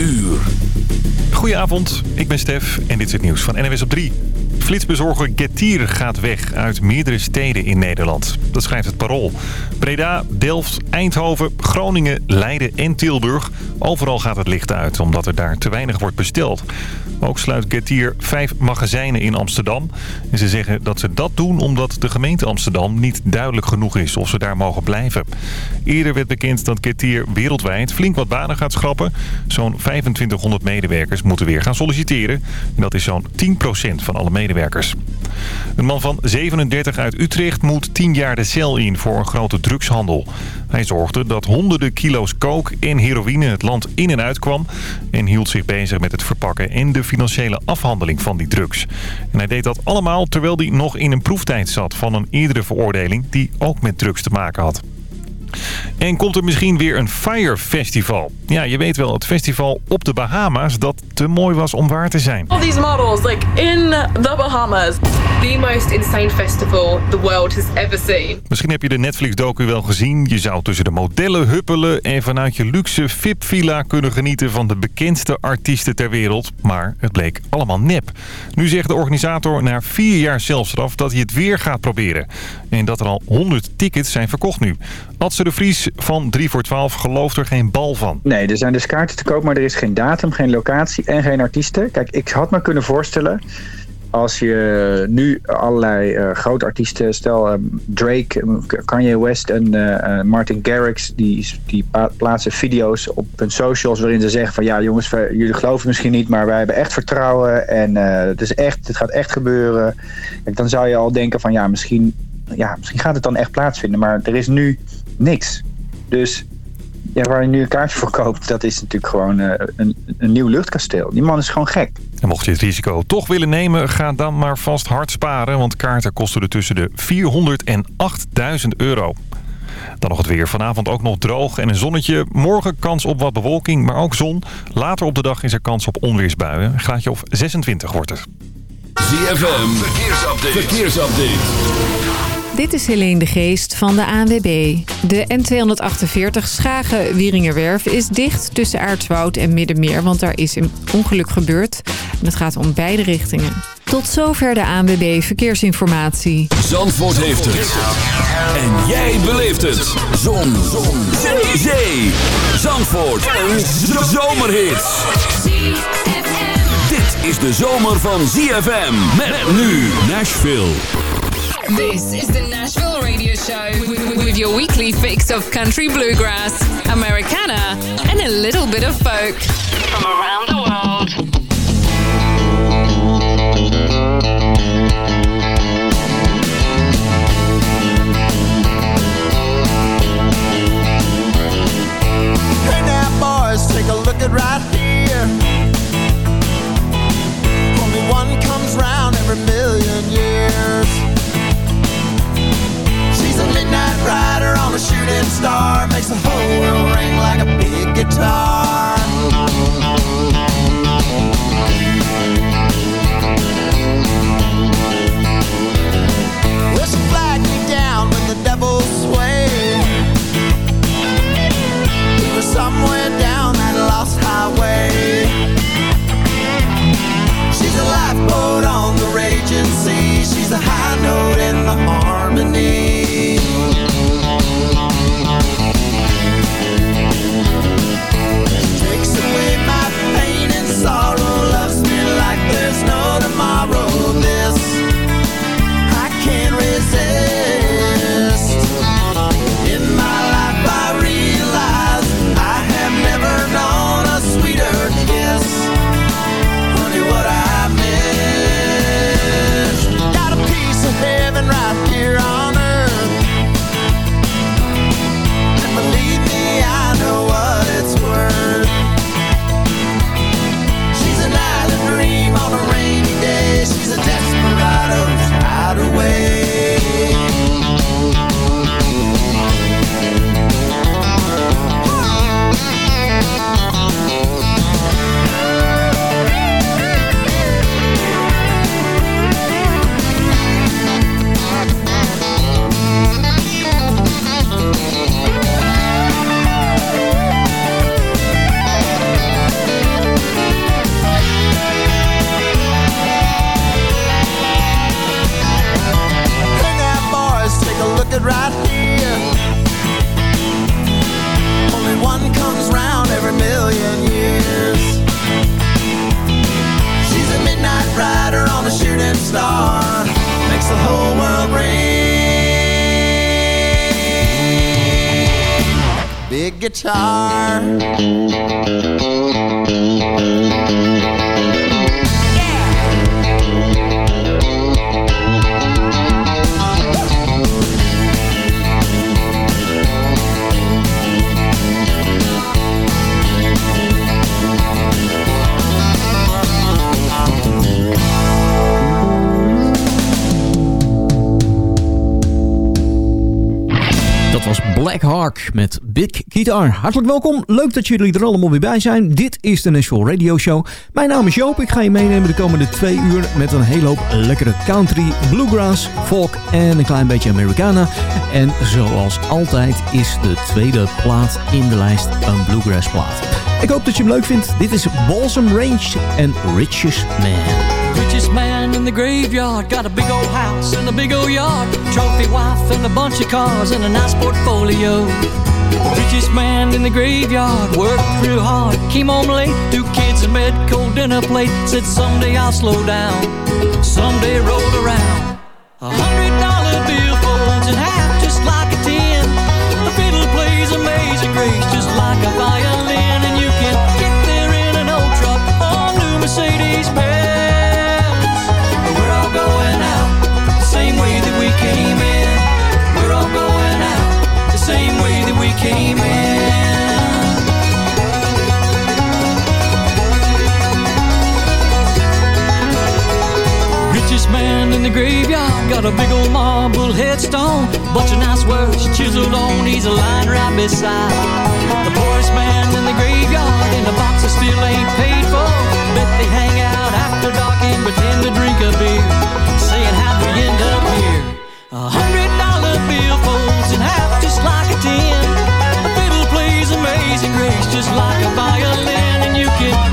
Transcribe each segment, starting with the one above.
uur. Goedenavond, ik ben Stef en dit is het nieuws van NWS op 3. Flitsbezorger Getir gaat weg uit meerdere steden in Nederland. Dat schrijft het Parool. Breda, Delft, Eindhoven, Groningen, Leiden en Tilburg. Overal gaat het licht uit, omdat er daar te weinig wordt besteld. Ook sluit Getir vijf magazijnen in Amsterdam. En ze zeggen dat ze dat doen omdat de gemeente Amsterdam niet duidelijk genoeg is of ze daar mogen blijven. Eerder werd bekend dat Getir wereldwijd flink wat banen gaat schrappen. Zo'n 2500 medewerkers moeten weer gaan solliciteren. En dat is zo'n 10% van alle medewerkers. Een man van 37 uit Utrecht moet 10 jaar de cel in voor een grote drugshandel. Hij zorgde dat honderden kilo's coke en heroïne het land in en uit kwam... en hield zich bezig met het verpakken en de financiële afhandeling van die drugs. En hij deed dat allemaal terwijl hij nog in een proeftijd zat van een eerdere veroordeling... die ook met drugs te maken had. En komt er misschien weer een Fire Festival? Ja, je weet wel, het festival op de Bahama's dat te mooi was om waar te zijn. All these models, like in the Bahamas. The most insane festival the world has ever seen. Misschien heb je de Netflix-docu wel gezien. Je zou tussen de modellen huppelen en vanuit je luxe VIP-villa kunnen genieten van de bekendste artiesten ter wereld. Maar het bleek allemaal nep. Nu zegt de organisator na vier jaar zelfstraf dat hij het weer gaat proberen. En dat er al 100 tickets zijn verkocht nu. De Vries van 3 voor 12 gelooft er geen bal van. Nee, er zijn dus kaarten te koop, maar er is geen datum, geen locatie en geen artiesten. Kijk, ik had me kunnen voorstellen als je nu allerlei uh, grote artiesten, stel uh, Drake, Kanye West en Martin Garrix, die, die plaatsen video's op hun socials waarin ze zeggen van ja jongens, jullie geloven misschien niet, maar wij hebben echt vertrouwen en het, is echt, het gaat echt gebeuren. Kijk, dan zou je al denken van ja misschien, ja, misschien gaat het dan echt plaatsvinden, maar er is nu niks. Dus ja, waar je nu een kaartje voor koopt, dat is natuurlijk gewoon uh, een, een nieuw luchtkasteel. Die man is gewoon gek. En mocht je het risico toch willen nemen, ga dan maar vast hard sparen. Want kaarten kosten er tussen de 400 en 8000 euro. Dan nog het weer. Vanavond ook nog droog en een zonnetje. Morgen kans op wat bewolking, maar ook zon. Later op de dag is er kans op onweersbuien. Een graadje of 26 wordt het. ZFM, verkeersupdate. verkeersupdate. Dit is Helene de Geest van de ANWB. De N248 Schagen-Wieringerwerf is dicht tussen Aartswoud en Middenmeer... want daar is een ongeluk gebeurd. En het gaat om beide richtingen. Tot zover de ANWB Verkeersinformatie. Zandvoort heeft het. En jij beleeft het. Zon. Zon. Zee. Zandvoort. Een zomerhit. Dit is de zomer van ZFM. Met nu Nashville. This is the Nashville Radio Show with your weekly fix of country bluegrass, Americana, and a little bit of folk from around the world. Hey now, boys, take a look at right here. Only one comes round every million years. Midnight rider on a shooting star makes the whole world ring like a big guitar. Met Big Guitar. Hartelijk welkom, leuk dat jullie er allemaal weer bij zijn. Dit is de Nashville Radio Show. Mijn naam is Joop, ik ga je meenemen de komende twee uur... met een hele hoop lekkere country, bluegrass, folk en een klein beetje Americana. En zoals altijd is de tweede plaat in de lijst een bluegrass plaat. Ik hoop dat je hem leuk vindt. Dit is Balsam Range en Richest Man. Richest man in the graveyard got a big old house and a big old yard, trophy wife and a bunch of cars and a nice portfolio. Richest man in the graveyard worked real hard, came home late, two kids in bed, cold dinner plate. Said someday I'll slow down, someday rolled around. A hundred dollar bill folds in half just like a ten. The fiddle plays amazing grace just like a violin, got a big old marble headstone. Bunch of nice words chiseled on, he's a line right beside. The poorest man in the graveyard in a box that still ain't paid for. Bet they hang out after dark and pretend to drink a beer. Saying how'd we end up here? A hundred dollar bill folds in half just like a ten. Amazing grace just like a violin. And you can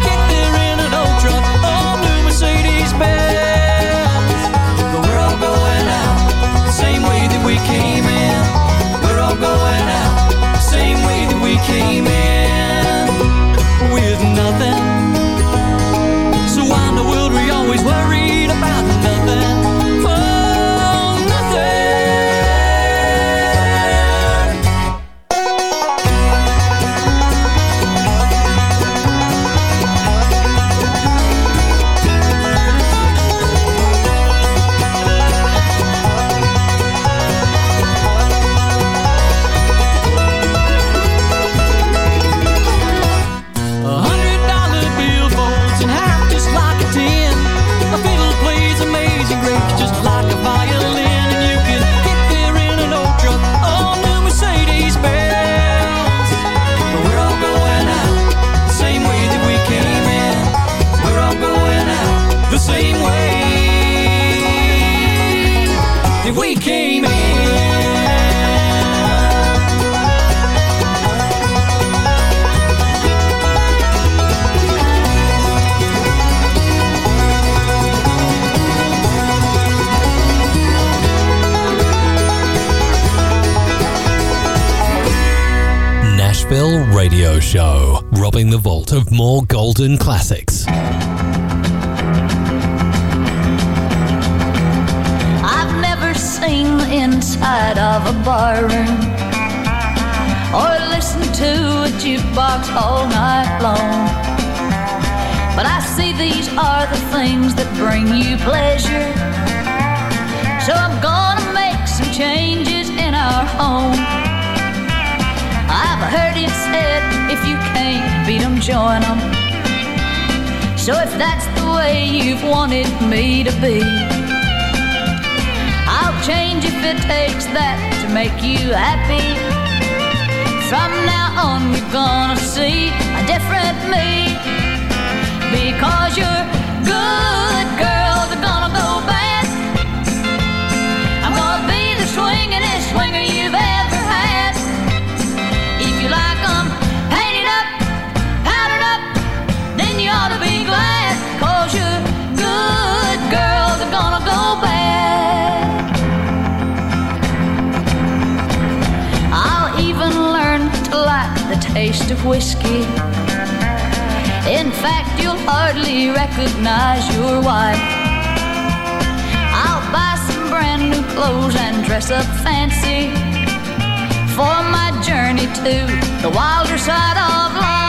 more golden classics. I've never seen the inside of a barroom or listened to a jukebox all night long. But I see these are the things that bring you pleasure. So I'm gonna make some changes in our home. Can't beat 'em, join 'em. So if that's the way you've wanted me to be. I'll change if it takes that to make you happy. From now on, you're gonna see a different me. Because you're good girls are gonna go bad. I'm gonna be the swingin'est swinger whiskey. In fact, you'll hardly recognize your wife. I'll buy some brand new clothes and dress up fancy for my journey to the wilder side of life.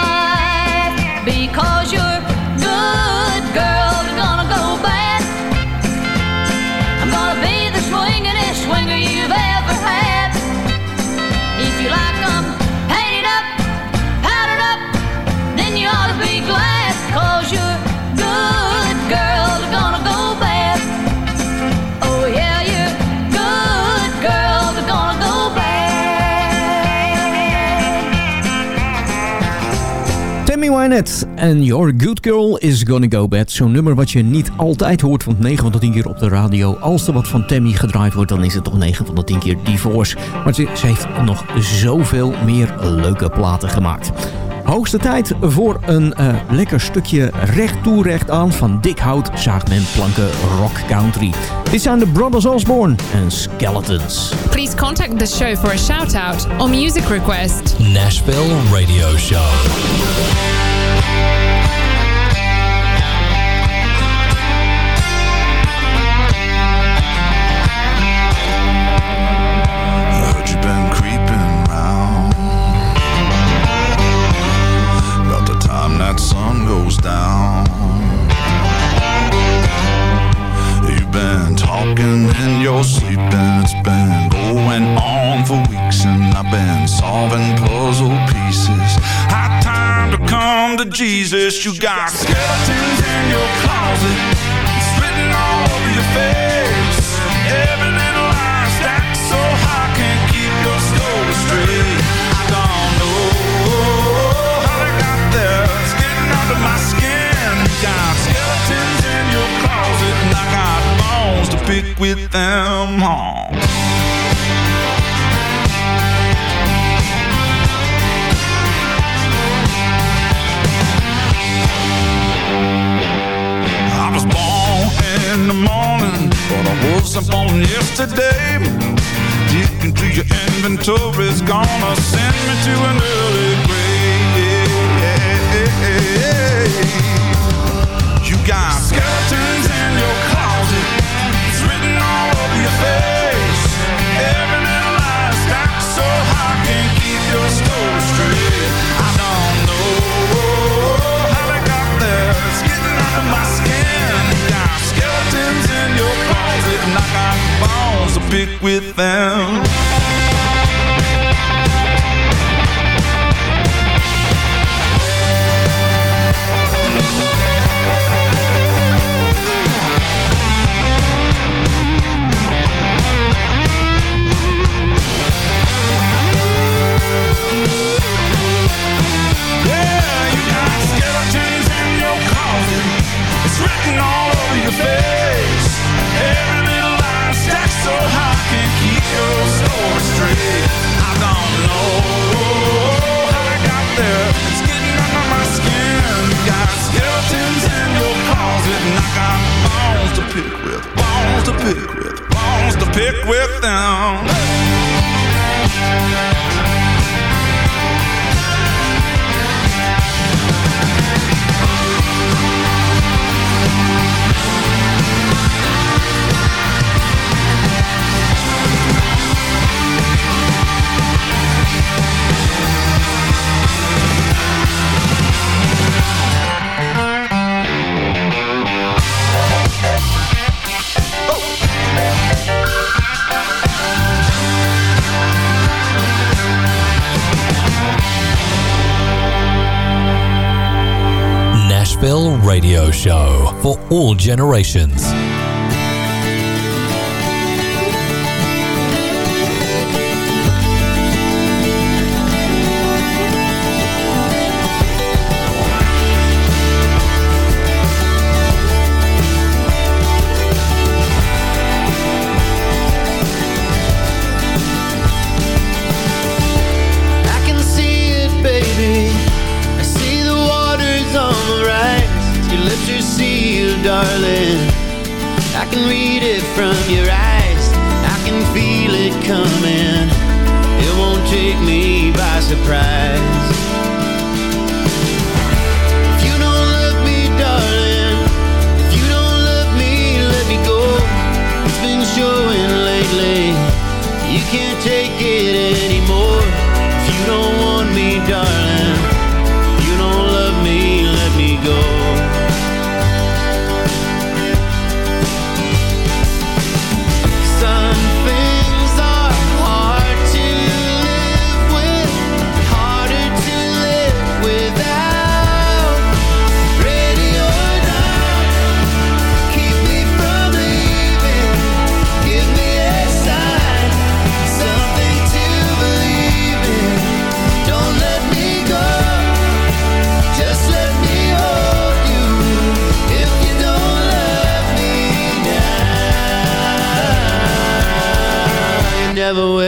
Wynette en Your Good Girl is Gonna Go Bad. Zo'n nummer wat je niet altijd hoort, want 9 van de 10 keer op de radio. Als er wat van Tammy gedraaid wordt, dan is het toch 9 van de 10 keer Divorce. Maar ze, ze heeft nog zoveel meer leuke platen gemaakt. Hoogste tijd voor een eh, lekker stukje recht toe recht aan. Van dik hout zaagt men planken rock country. Dit zijn de Brothers Osborne en Skeletons. Please contact the show for a shout out or music request. Nashville Radio Show. Talking in your sleep and it's been going on for weeks And I've been solving puzzle pieces. High time to come to Jesus You got skeletons in your closet with them all I was born in the morning, but I wasn't born yesterday. Deep into your inventory's gonna send me to an early grave. Pick with them. All generations. Your lips are sealed, darling. I can read it from your eyes. I can feel it coming. It won't take me by surprise. If you don't love me, darling. If you don't love me, let me go. It's been showing lately. You can't take it anymore. Never will.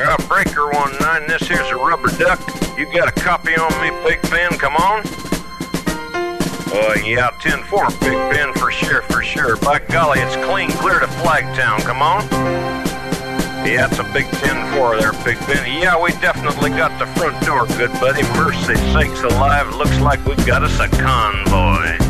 Yeah, breaker one nine. This here's a rubber duck. You got a copy on me, Big Ben? Come on. Uh, yeah, 10-4, Big Ben, for sure, for sure. By golly, it's clean clear to Flagtown. Come on. Yeah, it's a big 10-4 there, Big Ben. Yeah, we definitely got the front door, good buddy. Mercy sakes alive, looks like we've got us a convoy.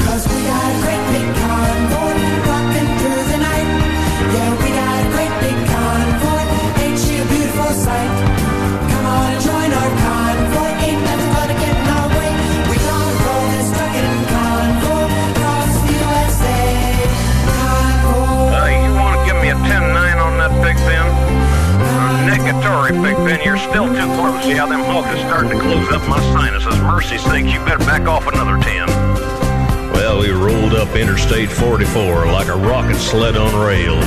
Uh, Big Ben. You're still too close. Yeah, them hogs is starting to close up my sinuses. Mercy sakes, you better back off another 10. Well, we rolled up Interstate 44 like a rocket sled on rails.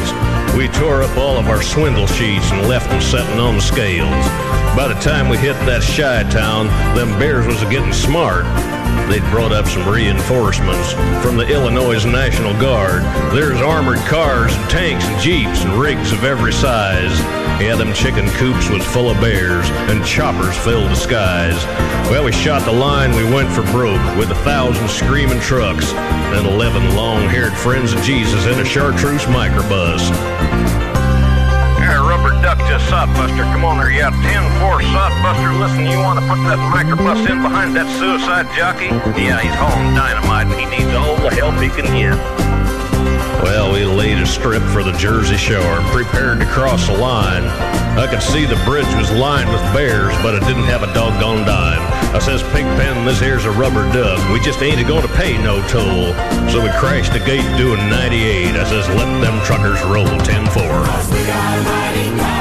We tore up all of our swindle sheets and left them setting on the scales. By the time we hit that shy town, them bears was getting smart. They'd brought up some reinforcements from the Illinois National Guard. There's armored cars and tanks and jeeps and rigs of every size. Yeah, them chicken coops was full of bears and choppers filled the skies. Well, we shot the line, we went for broke with a thousand screaming trucks and eleven long-haired friends of Jesus in a chartreuse microbus. Here, rubber duck to Sodbuster. Come on there, you 10-4 Sodbuster. Listen, you want to put that microbus in behind that suicide jockey? Yeah, he's hauling dynamite and he needs all the help he can get. Well, we laid a strip for the Jersey Shore and prepared to cross the line. I could see the bridge was lined with bears, but it didn't have a doggone dime. I says, Pigpen, this here's a rubber duck. We just ain't gonna pay no toll. So we crashed the gate doing 98. I says, let them truckers roll 10-4.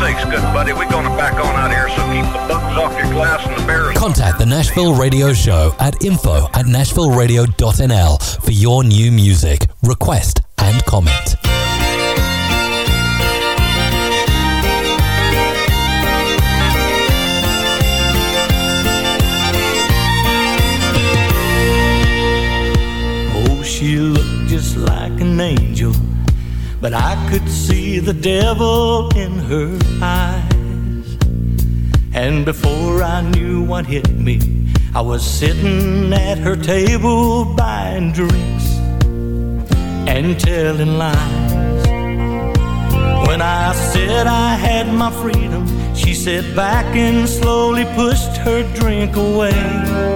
Sakes, good buddy. We're going to back on out here, so keep the bugs off your glass and the bears Contact the Nashville Radio Show at info at nashvilleradio.nl for your new music, request, and comment. But I could see the devil in her eyes. And before I knew what hit me, I was sitting at her table buying drinks and telling lies. When I said I had my freedom, she sat back and slowly pushed her drink away.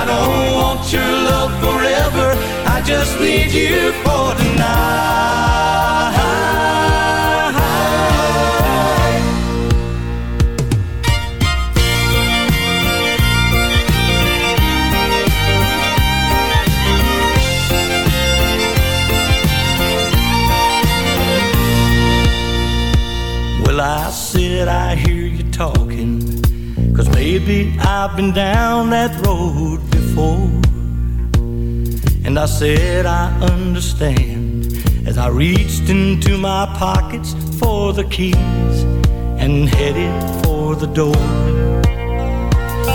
I don't want your love forever, I just need you for tonight. Maybe I've been down that road before. And I said I understand as I reached into my pockets for the keys and headed for the door.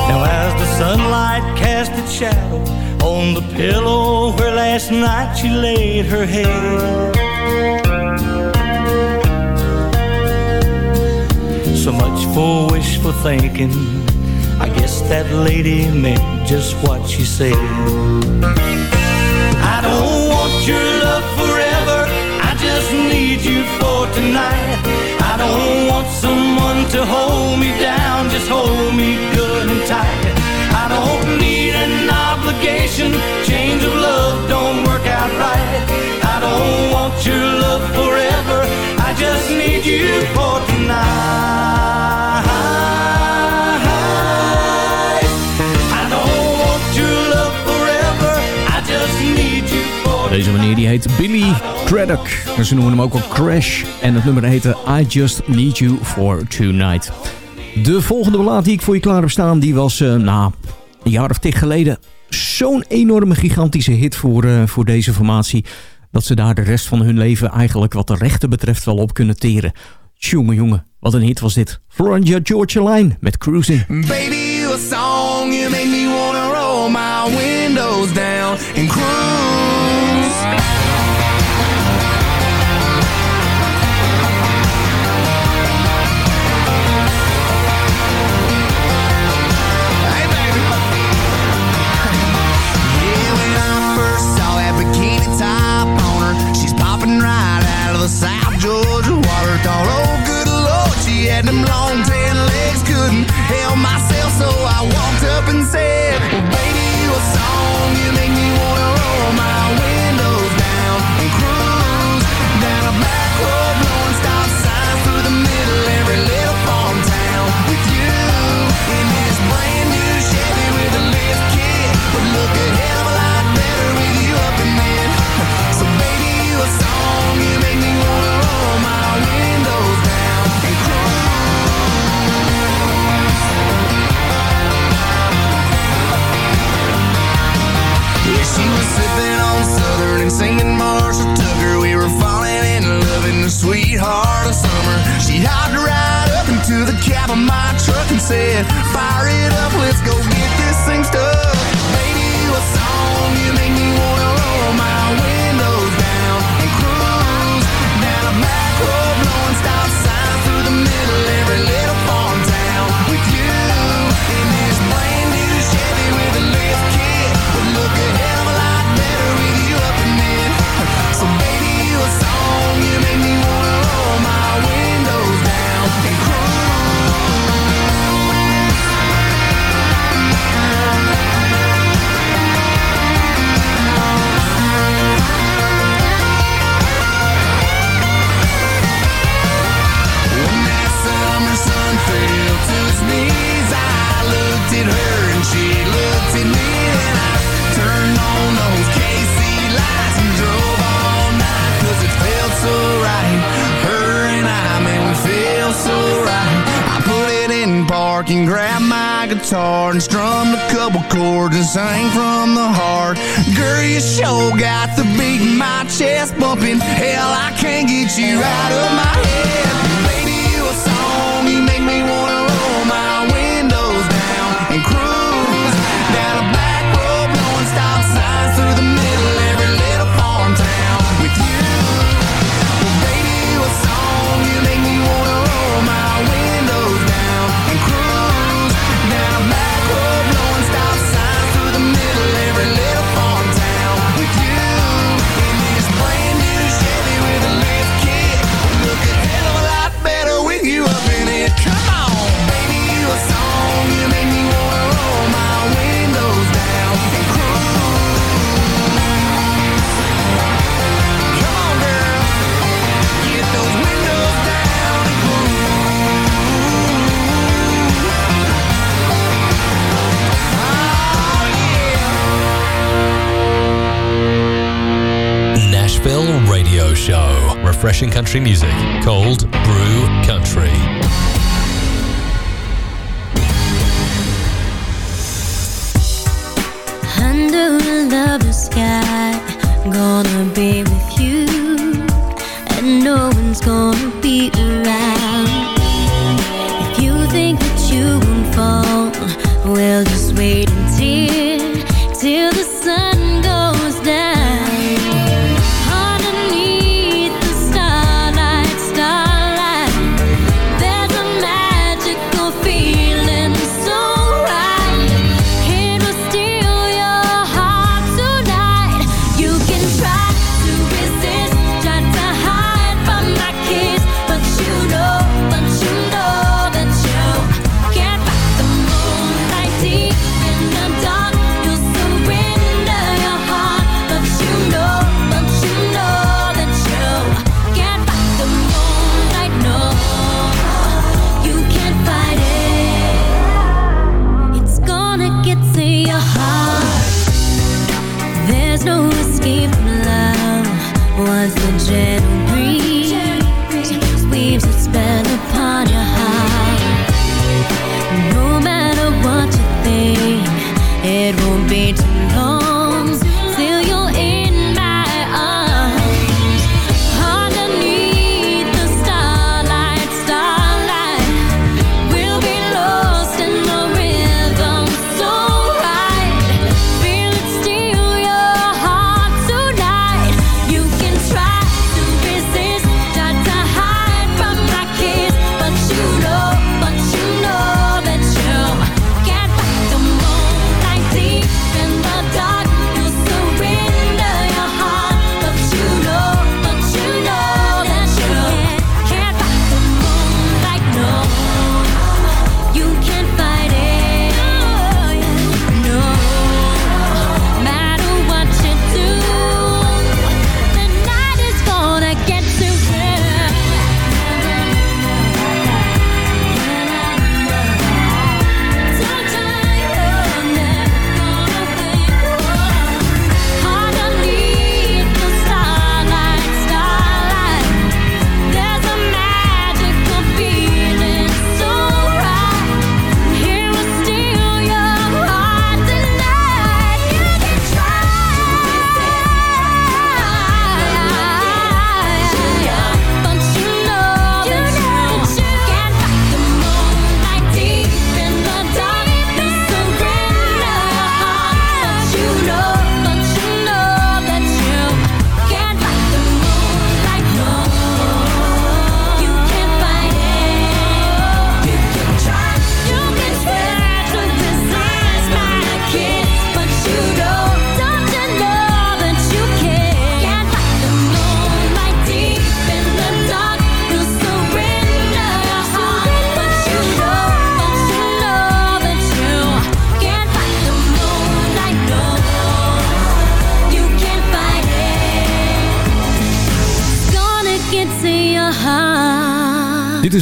Now, as the sunlight cast its shadow on the pillow where last night she laid her head. So much for wishful thinking. I guess that lady meant just what she said. I don't want your love forever. I just need you for tonight. I don't want someone to hold me down. Just hold me good and tight. I don't need an obligation. Chains of love don't work out right. I don't want your love forever. I just need you for tonight. Deze meneer die heet Billy Craddock. Ze noemen hem ook al Crash. En het nummer heette I Just Need You For Tonight. De volgende ballad die ik voor je klaar heb staan... die was, eh nou, een jaar of tig geleden... zo'n enorme gigantische hit voor, eh, voor deze formatie... dat ze daar de rest van hun leven eigenlijk wat de rechten betreft wel op kunnen teren. Jongen, jongen, wat een hit was dit. Florida Georgia Line met Cruising. Baby, you a song, you make me wanna roll my windows down and cruise. Country music. Cold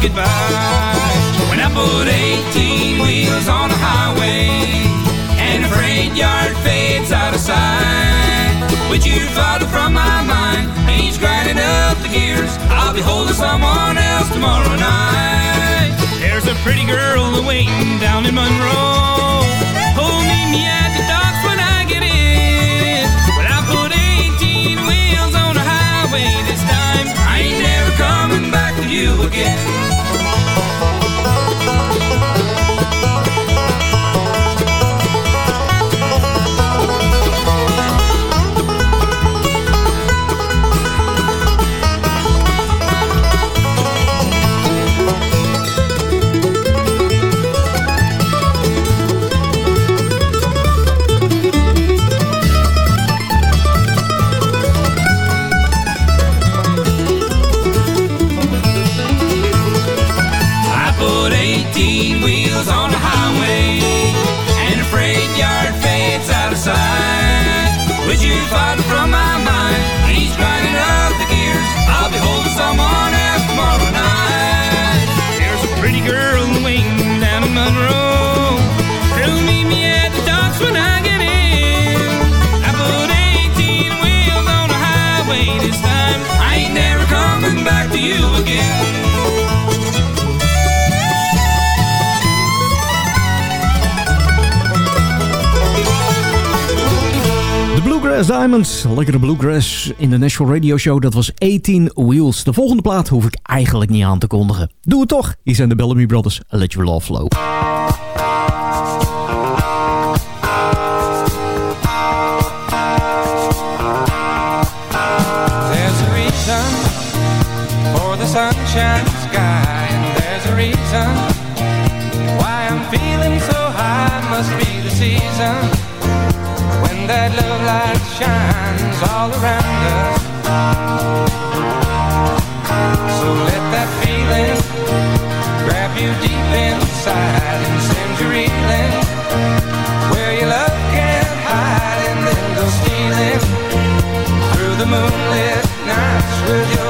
goodbye. When I put 18 wheels on a highway and the freight yard fades out of sight, with you farther from my mind, he's grinding up the gears. I'll be holding someone else tomorrow night. There's a pretty girl waiting down in Monroe. again. Diamonds, lekkere bluegrass in de National Radio Show. Dat was 18 Wheels. De volgende plaat hoef ik eigenlijk niet aan te kondigen. Doe het toch. Hier zijn de Bellamy Brothers. Let your love flow. shines all around us. So let that feeling grab you deep inside and send you reeling where your love can't hide and then go stealing through the moonlit nights with your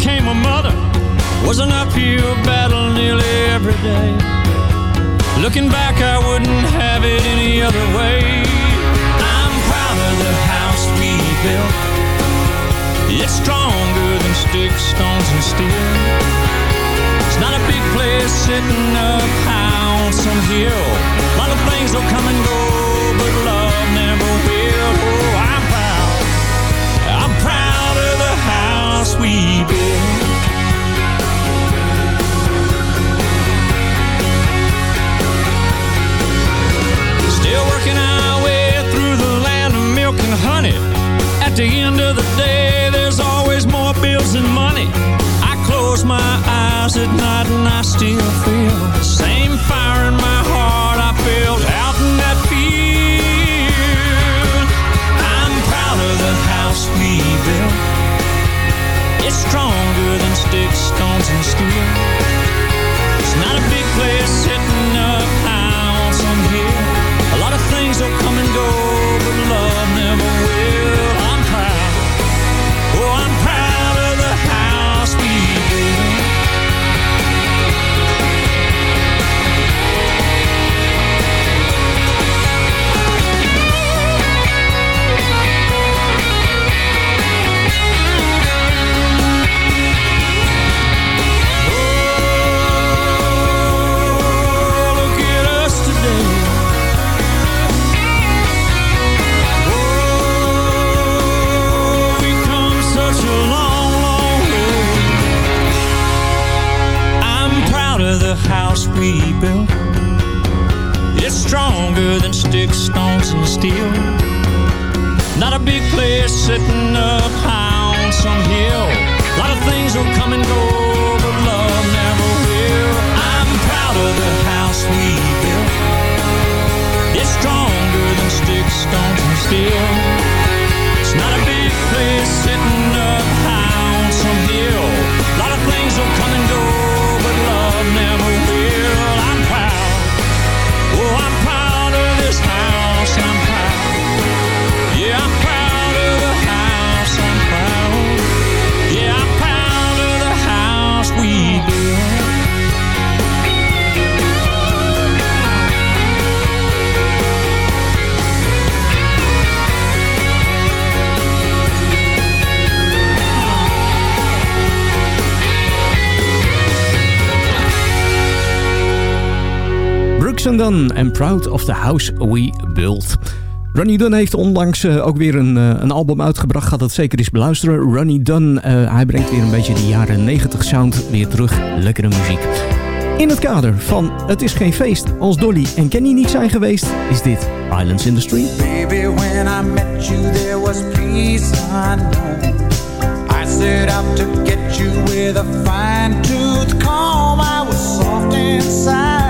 Became a mother. Was an uphill battle nearly every day. Looking back, I wouldn't have it any other way. I'm proud of the house we built. It's stronger than sticks, stones, and steel. It's not a big place sitting up high on some hill. A lot of things will come and go, but love never will. Oh, we built. Still working our way through the land of milk and honey. At the end of the day, there's always more bills than money. I close my eyes at night and I still feel the same fire in my heart I felt out in that field. I'm proud of the house we built. It's stronger than sticks, stones, and steel. It's not a big place sitting up high on some hill. A lot of things will come and go, we built. It's stronger than sticks, stones, and steel. Not a big place sitting up high on some hill. A lot of things will come and go, but love never will. I'm proud of the house we built. It's stronger than sticks, stones, and steel. And Dunn and Proud of the House We Built. Ronnie Dunn heeft onlangs eh, ook weer een, eh, een album uitgebracht. Gaat dat zeker eens beluisteren. Ronnie Dunn, eh, hij brengt weer een beetje die jaren 90 sound weer terug. Lekkere muziek. In het kader van Het is geen feest als Dolly en Kenny niet zijn geweest, is dit Islands in the Street. Baby, when I met you, there was peace unknown. I set out to get you with a fine tooth comb. I was soft inside.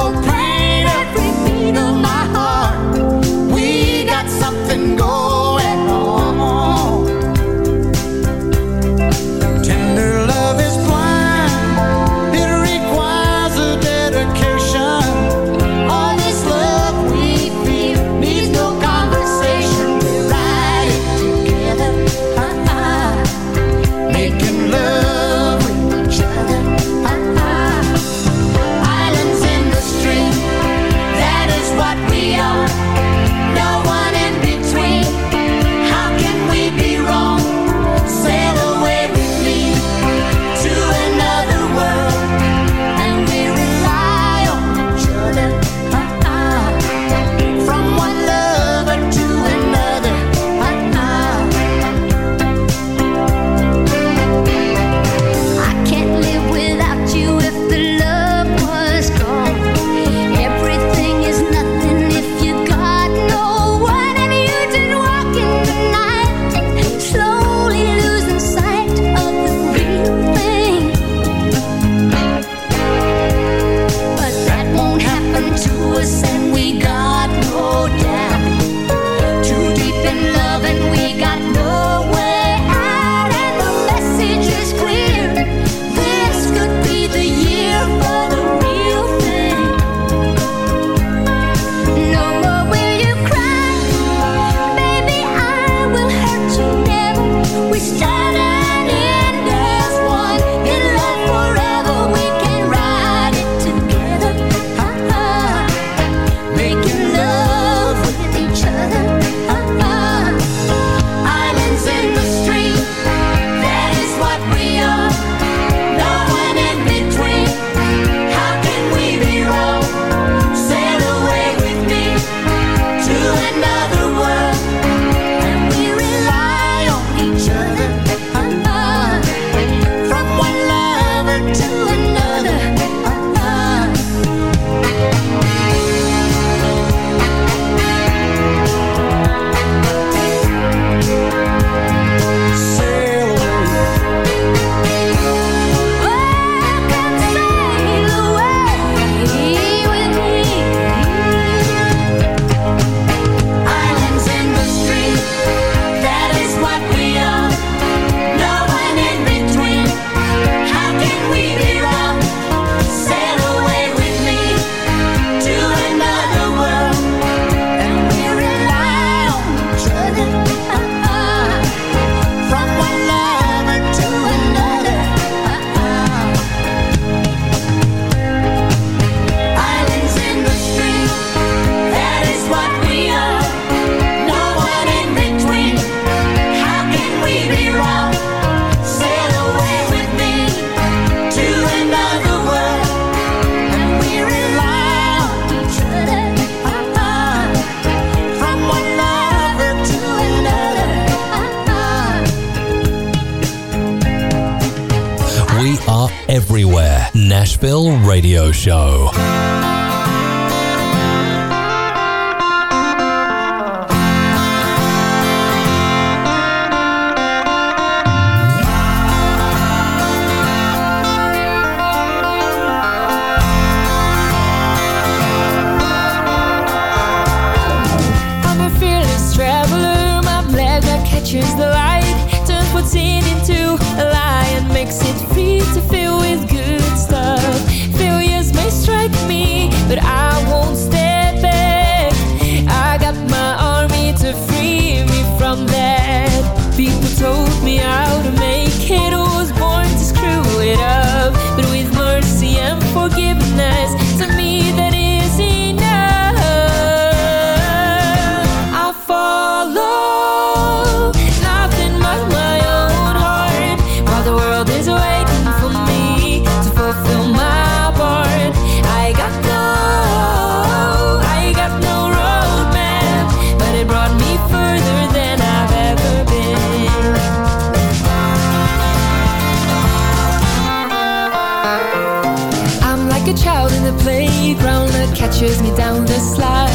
a child in the playground that catches me down the slide.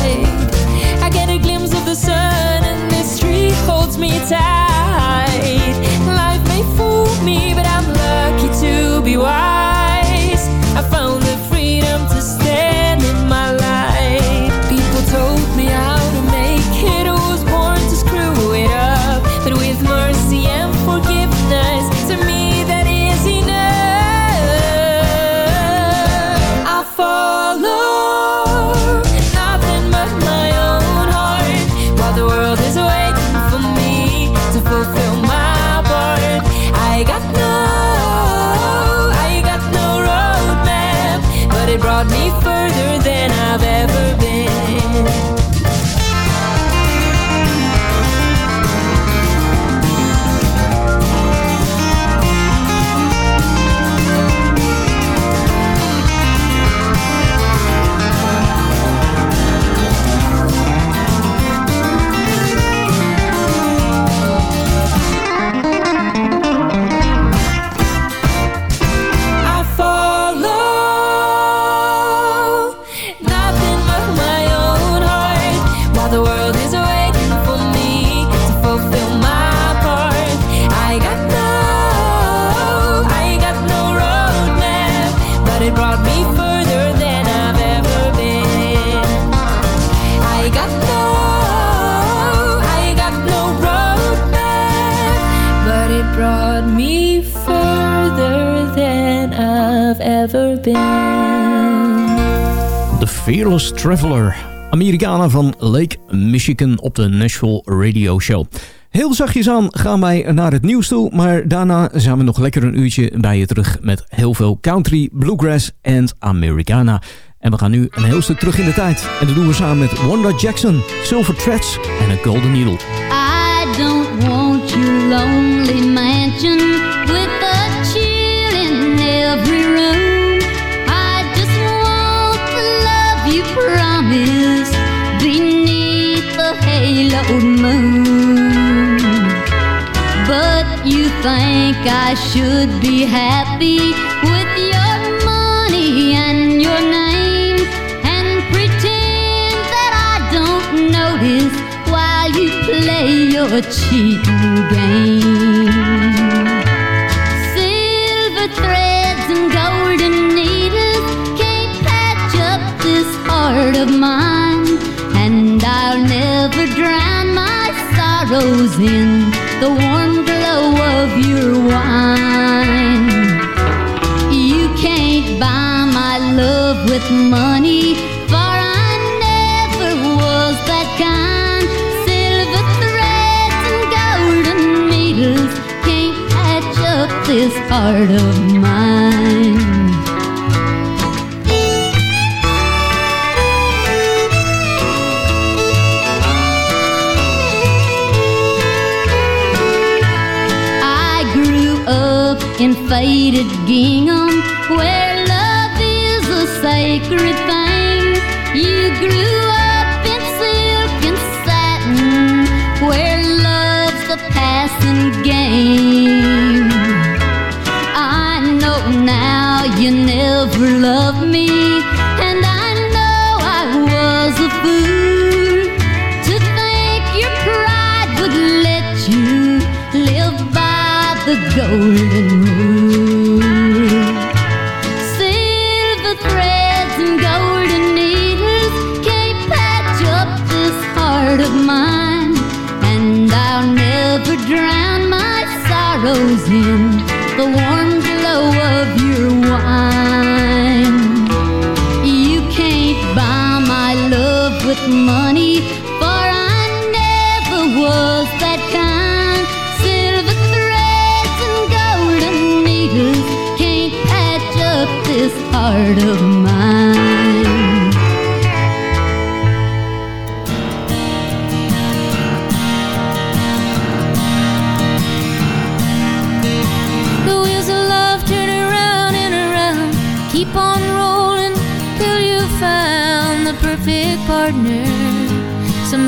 I get a glimpse of the sun and mystery holds me tight. Life may fool me, but I'm lucky to be wise. Fearless Traveler. Amerikanen van Lake Michigan op de Nashville Radio Show. Heel zachtjes aan gaan wij naar het nieuws toe, maar daarna zijn we nog lekker een uurtje bij je terug met heel veel country, bluegrass en Americana. En we gaan nu een heel stuk terug in de tijd. En dat doen we samen met Wanda Jackson, Silver Threads en een Golden Needle. I don't want your lonely mansion with a chill in every room. Halo moon. But you think I should be happy with your money and your name and pretend that I don't notice while you play your cheating game. Silver threads and golden needles can't patch up this heart of mine, sorrows in the warm glow of your wine. You can't buy my love with money, for I never was that kind. Silver threads and golden needles can't up this heart of mine. faded gingham where love is a sacred thing. You grew up in silk and satin where love's the passing game. I know now you never loved me, and I know I was a fool to think your pride would let you live by the golden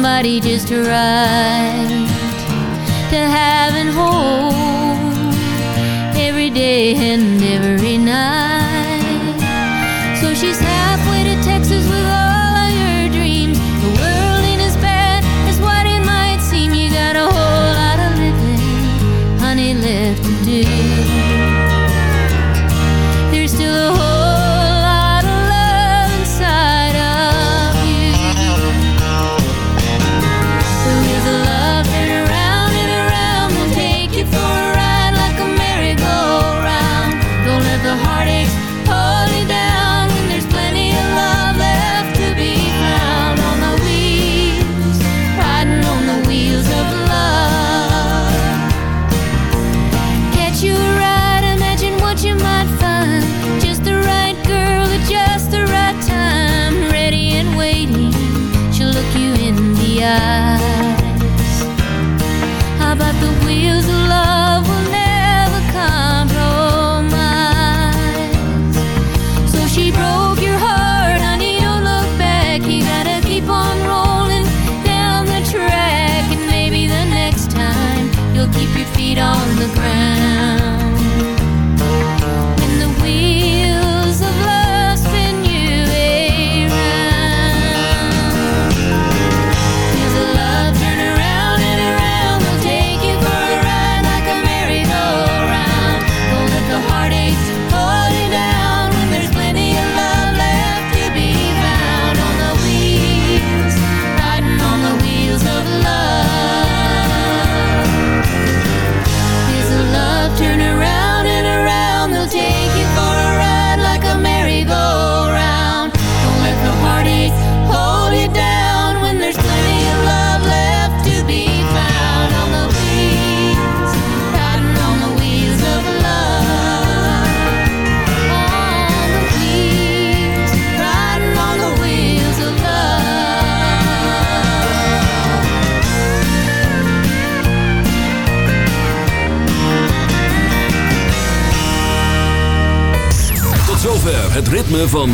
somebody just right to have and hold every day and